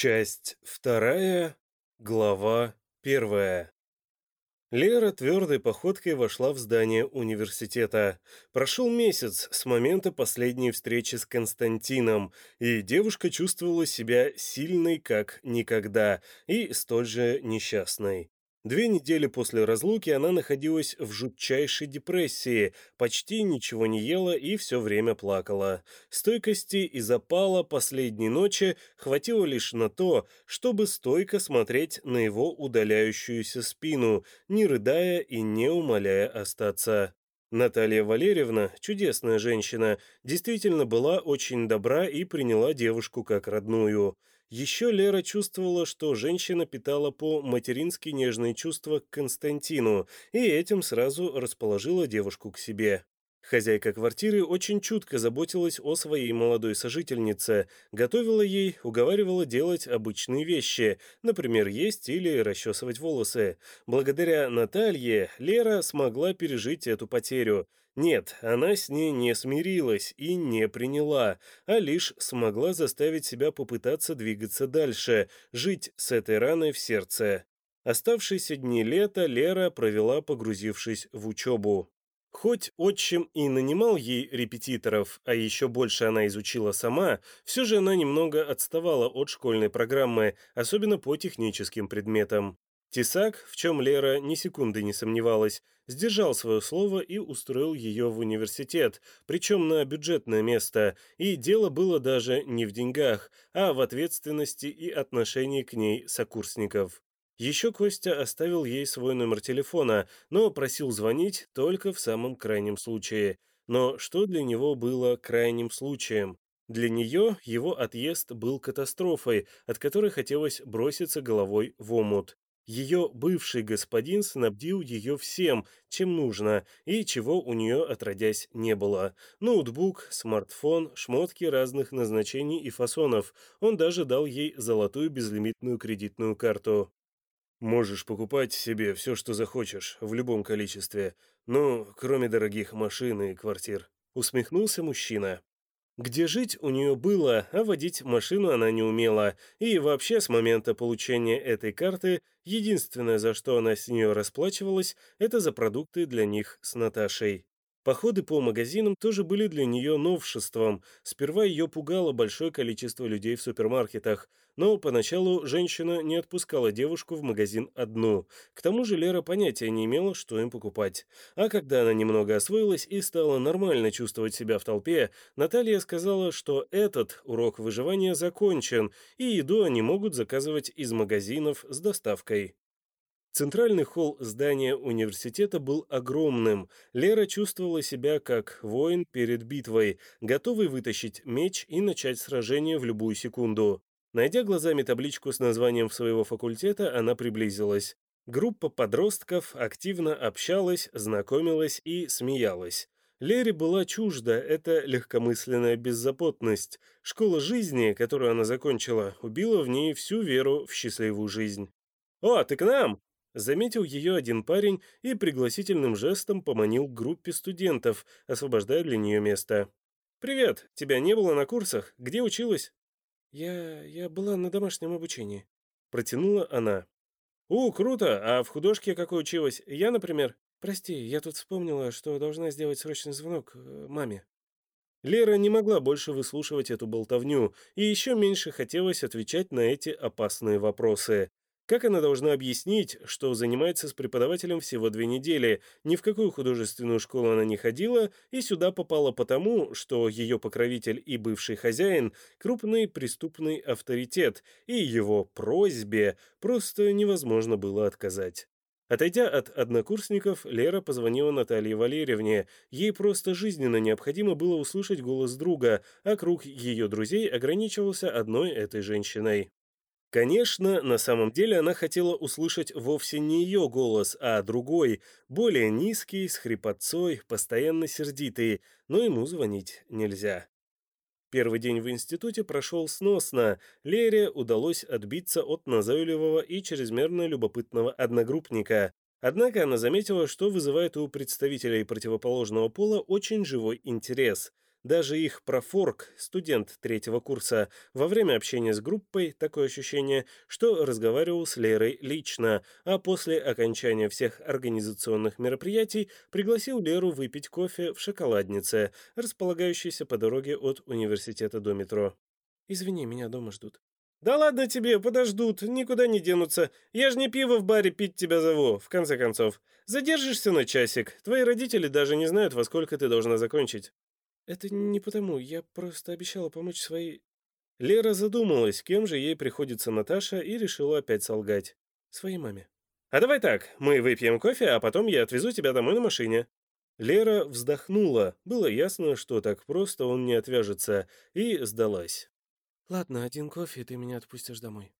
Часть вторая, глава первая. Лера твердой походкой вошла в здание университета. Прошел месяц с момента последней встречи с Константином, и девушка чувствовала себя сильной как никогда и столь же несчастной. Две недели после разлуки она находилась в жутчайшей депрессии, почти ничего не ела и все время плакала. Стойкости и запала последней ночи хватило лишь на то, чтобы стойко смотреть на его удаляющуюся спину, не рыдая и не умоляя остаться. Наталья Валерьевна, чудесная женщина, действительно была очень добра и приняла девушку как родную. Еще Лера чувствовала, что женщина питала по-матерински нежные чувства к Константину, и этим сразу расположила девушку к себе. Хозяйка квартиры очень чутко заботилась о своей молодой сожительнице, готовила ей, уговаривала делать обычные вещи, например, есть или расчесывать волосы. Благодаря Наталье Лера смогла пережить эту потерю. Нет, она с ней не смирилась и не приняла, а лишь смогла заставить себя попытаться двигаться дальше, жить с этой раной в сердце. Оставшиеся дни лета Лера провела, погрузившись в учебу. Хоть отчим и нанимал ей репетиторов, а еще больше она изучила сама, все же она немного отставала от школьной программы, особенно по техническим предметам. Тесак, в чем Лера ни секунды не сомневалась, сдержал свое слово и устроил ее в университет, причем на бюджетное место, и дело было даже не в деньгах, а в ответственности и отношении к ней сокурсников. Еще Костя оставил ей свой номер телефона, но просил звонить только в самом крайнем случае. Но что для него было крайним случаем? Для нее его отъезд был катастрофой, от которой хотелось броситься головой в омут. Ее бывший господин снабдил ее всем, чем нужно, и чего у нее отродясь не было. Ноутбук, смартфон, шмотки разных назначений и фасонов. Он даже дал ей золотую безлимитную кредитную карту. «Можешь покупать себе все, что захочешь, в любом количестве, ну, кроме дорогих машин и квартир», — усмехнулся мужчина. Где жить у нее было, а водить машину она не умела, и вообще с момента получения этой карты единственное, за что она с нее расплачивалась, это за продукты для них с Наташей. Походы по магазинам тоже были для нее новшеством. Сперва ее пугало большое количество людей в супермаркетах, но поначалу женщина не отпускала девушку в магазин одну. К тому же Лера понятия не имела, что им покупать. А когда она немного освоилась и стала нормально чувствовать себя в толпе, Наталья сказала, что этот урок выживания закончен, и еду они могут заказывать из магазинов с доставкой. Центральный холл здания университета был огромным. Лера чувствовала себя как воин перед битвой, готовый вытащить меч и начать сражение в любую секунду. Найдя глазами табличку с названием своего факультета, она приблизилась. Группа подростков активно общалась, знакомилась и смеялась. Лере была чужда эта легкомысленная беззаботность. Школа жизни, которую она закончила, убила в ней всю веру в счастливую жизнь. «О, ты к нам!» Заметил ее один парень и пригласительным жестом поманил к группе студентов, освобождая для нее место. «Привет, тебя не было на курсах? Где училась?» «Я... я была на домашнем обучении», — протянула она. «У, круто! А в художке какой училась? Я, например?» «Прости, я тут вспомнила, что должна сделать срочный звонок э, маме». Лера не могла больше выслушивать эту болтовню, и еще меньше хотелось отвечать на эти опасные вопросы. Как она должна объяснить, что занимается с преподавателем всего две недели, ни в какую художественную школу она не ходила и сюда попала потому, что ее покровитель и бывший хозяин – крупный преступный авторитет, и его просьбе просто невозможно было отказать. Отойдя от однокурсников, Лера позвонила Наталье Валерьевне. Ей просто жизненно необходимо было услышать голос друга, а круг ее друзей ограничивался одной этой женщиной. Конечно, на самом деле она хотела услышать вовсе не ее голос, а другой, более низкий, с хрипотцой, постоянно сердитый, но ему звонить нельзя. Первый день в институте прошел сносно. Лере удалось отбиться от назойливого и чрезмерно любопытного одногруппника. Однако она заметила, что вызывает у представителей противоположного пола очень живой интерес – Даже их профорг, студент третьего курса, во время общения с группой такое ощущение, что разговаривал с Лерой лично, а после окончания всех организационных мероприятий пригласил Леру выпить кофе в шоколаднице, располагающейся по дороге от университета до метро. «Извини, меня дома ждут». «Да ладно тебе, подождут, никуда не денутся. Я же не пиво в баре пить тебя зову, в конце концов. Задержишься на часик, твои родители даже не знают, во сколько ты должна закончить». «Это не потому, я просто обещала помочь своей...» Лера задумалась, кем же ей приходится Наташа, и решила опять солгать. «Своей маме». «А давай так, мы выпьем кофе, а потом я отвезу тебя домой на машине». Лера вздохнула. Было ясно, что так просто он не отвяжется, и сдалась. «Ладно, один кофе, и ты меня отпустишь домой».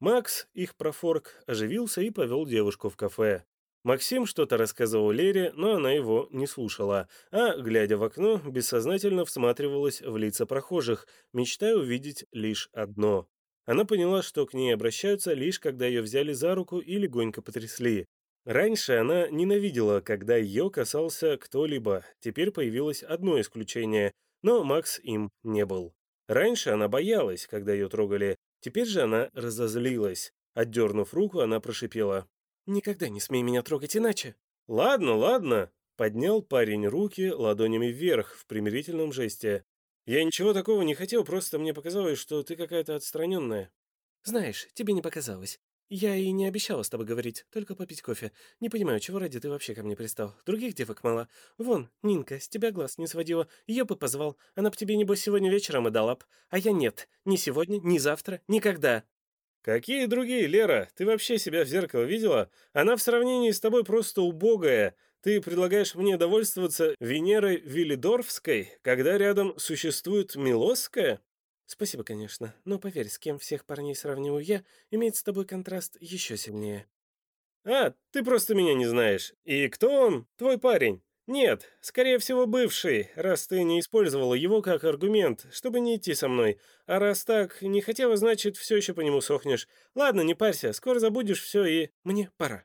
Макс, их профорк, оживился и повел девушку в кафе. Максим что-то рассказывал Лере, но она его не слушала, а, глядя в окно, бессознательно всматривалась в лица прохожих, мечтая увидеть лишь одно. Она поняла, что к ней обращаются лишь когда ее взяли за руку и легонько потрясли. Раньше она ненавидела, когда ее касался кто-либо, теперь появилось одно исключение, но Макс им не был. Раньше она боялась, когда ее трогали, теперь же она разозлилась. Отдернув руку, она прошипела. «Никогда не смей меня трогать иначе!» «Ладно, ладно!» Поднял парень руки ладонями вверх в примирительном жесте. «Я ничего такого не хотел, просто мне показалось, что ты какая-то отстраненная». «Знаешь, тебе не показалось. Я и не обещала с тобой говорить, только попить кофе. Не понимаю, чего ради ты вообще ко мне пристал. Других девок мало. Вон, Нинка, с тебя глаз не сводила. Ее бы позвал. Она б тебе, небось, сегодня вечером и дала б. А я нет. Ни сегодня, ни завтра, никогда. Какие другие, Лера? Ты вообще себя в зеркало видела? Она в сравнении с тобой просто убогая. Ты предлагаешь мне довольствоваться Венерой Виллидорфской, когда рядом существует Милосская? Спасибо, конечно, но поверь, с кем всех парней сравниваю я, имеет с тобой контраст еще сильнее. А, ты просто меня не знаешь. И кто он? Твой парень? Нет, скорее всего, бывший, раз ты не использовала его как аргумент, чтобы не идти со мной. А раз так, не хотела, значит, все еще по нему сохнешь. Ладно, не парься, скоро забудешь все и... Мне пора.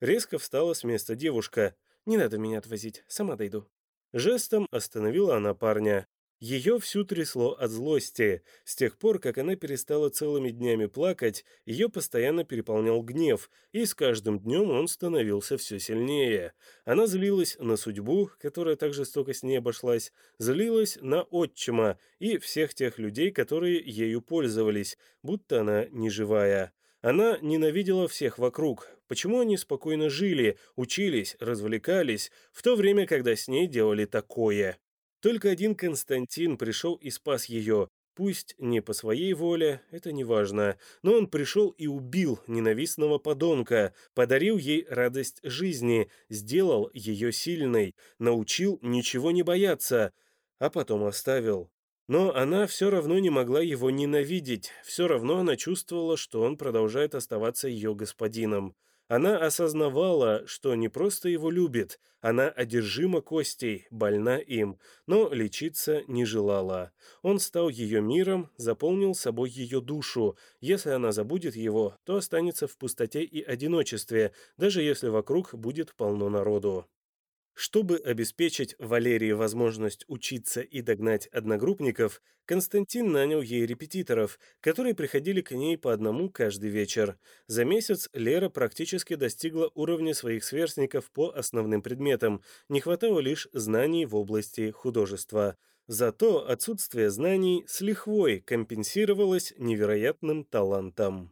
Резко встала с места девушка. Не надо меня отвозить, сама дойду. Жестом остановила она парня. Ее всю трясло от злости. С тех пор, как она перестала целыми днями плакать, ее постоянно переполнял гнев, и с каждым днем он становился все сильнее. Она злилась на судьбу, которая так жестоко с ней обошлась, злилась на отчима и всех тех людей, которые ею пользовались, будто она неживая. Она ненавидела всех вокруг. Почему они спокойно жили, учились, развлекались, в то время, когда с ней делали такое? Только один Константин пришел и спас ее. Пусть не по своей воле, это не важно, но он пришел и убил ненавистного подонка, подарил ей радость жизни, сделал ее сильной, научил ничего не бояться, а потом оставил. Но она все равно не могла его ненавидеть, все равно она чувствовала, что он продолжает оставаться ее господином. Она осознавала, что не просто его любит, она одержима Костей, больна им, но лечиться не желала. Он стал ее миром, заполнил собой ее душу. Если она забудет его, то останется в пустоте и одиночестве, даже если вокруг будет полно народу. Чтобы обеспечить Валерии возможность учиться и догнать одногруппников, Константин нанял ей репетиторов, которые приходили к ней по одному каждый вечер. За месяц Лера практически достигла уровня своих сверстников по основным предметам, не хватало лишь знаний в области художества. Зато отсутствие знаний с лихвой компенсировалось невероятным талантом.